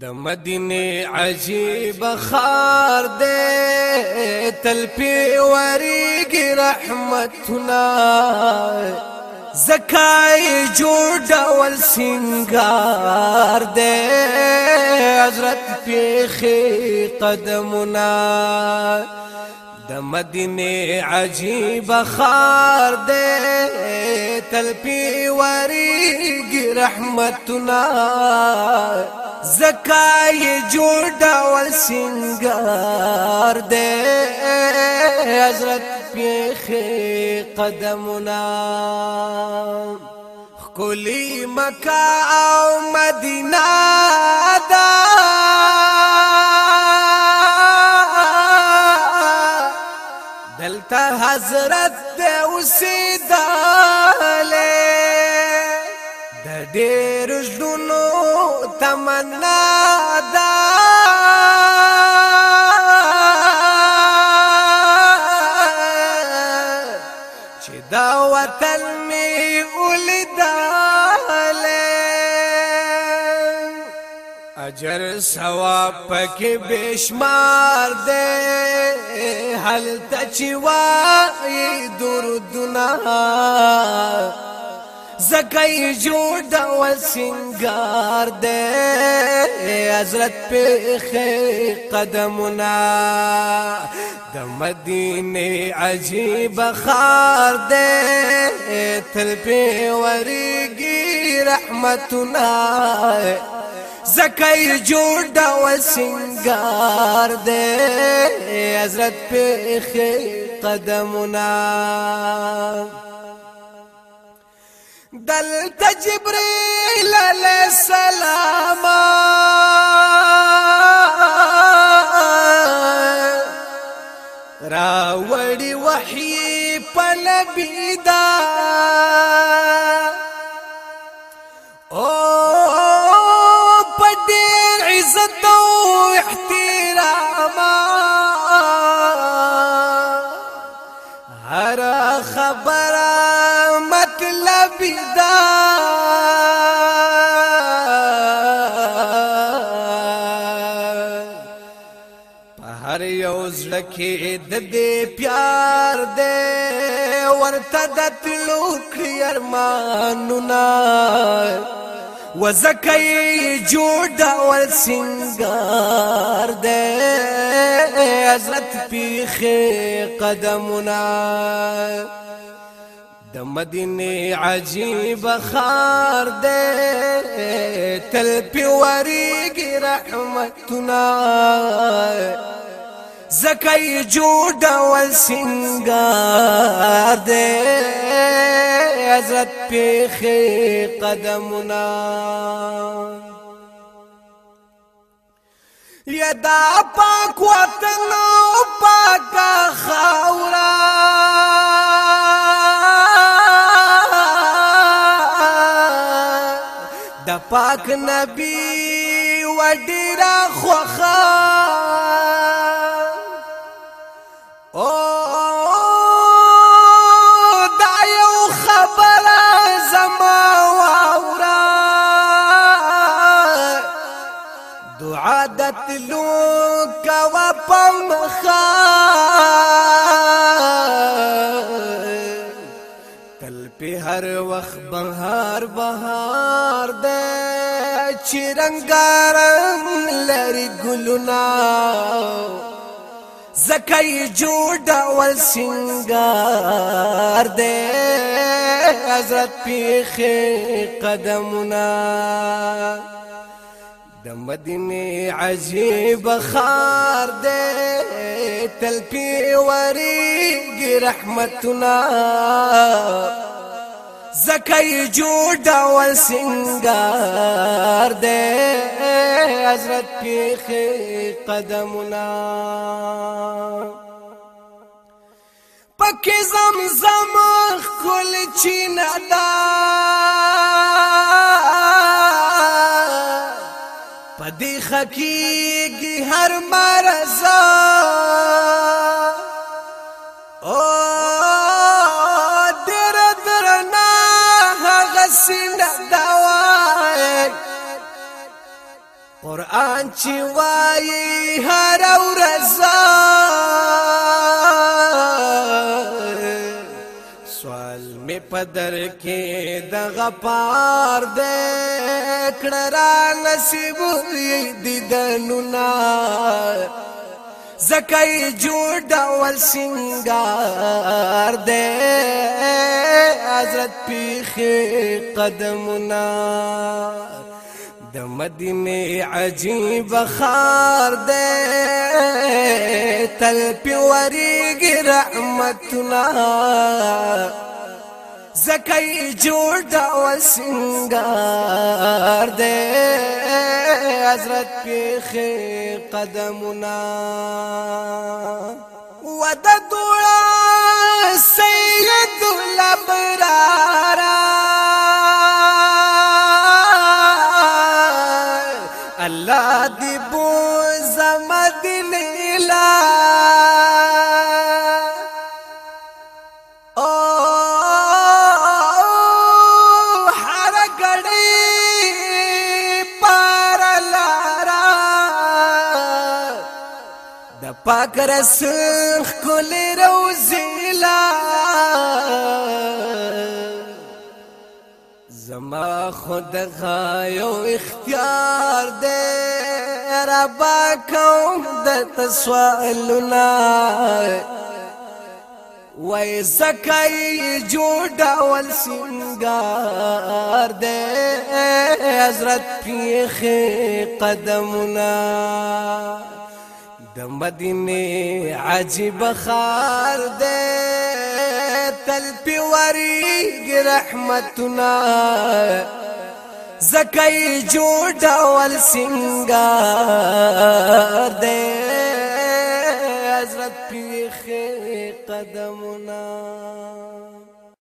د مدینه عجیب خار دې تل پی وریږي رحمتنا زکای جوړ ډول سنگار دې حضرت پیخي قدمنا د مدینه عجیب خار دې تل پی وریږي رحمتنا زکای جوړ ډول سنگار دے حضرت پیخې قدمنا کلی مکه او مدینه دا دلته حضرت دې اوسېداله د ډېر ژوند تمنا دا چې دا وطن می ولیداله اجر ثواب پکې بشمار دے هل تچوا درود نه زګي جوړ د وسنګار دې حضرت په قدمنا د مدینه عجیب خار دې تل په ورګي رحمتنا زکای جوړ دا وسنګار دې حضرت په قدمونه دلته جبريل عليه السلام لکه د دې پیار دې ورته د تلو کړی ارمانونه وزکی جوړ ډول سنگار دې حضرت پیخه قدمنا د مدینه عجیب خار دې تل پیوري رحمتنا زکای جوړ ول سنگار دې حضرت پیخه قدمنا لیدا پاک وطن پاک خاورا د پاک نبی وډیرا خوخه او دا یو خبره زما واورا دعا د تلو کوا پمخا تل په هر وخت بهار بهار دې چې رنگارنګ لري ګلونه زکای جوړ ډول سنگار دې حضرت پیخه قدمونه د مدینه عجیب خار دې تل پی وریږي رحمتنا زکای جوړ ډول سنگار دې حضرت پیخه قدمنا پکې زمزم خل چینا دا پدې خکېږي هر مرزا او در درنا هغه ان چې وای هر ورځ سوال می پدر کې د غپار دې کړه را نصیب دې دیدنونه زکای جوړ ډول سنگار دې حضرت پیخه قدمونه د مدینه عجیب خار دې تل پیوريږي رحمتنا زکای جوړ دا وسنګار دې حضرت پیخه قدمنا مدینه لا او هر غړي پار لارا د پاک رسول کول روزي لا زما خود غایو اختیار دے ربا کوم د تسوالنا وای زکای جوړا ول سنگار دې حضرت پیخ قدمنا د مدینه عجیب خار دې تل پیوري رحمتنا زکای جوړ ډول سنگار دې حضرت پیخ قدمونه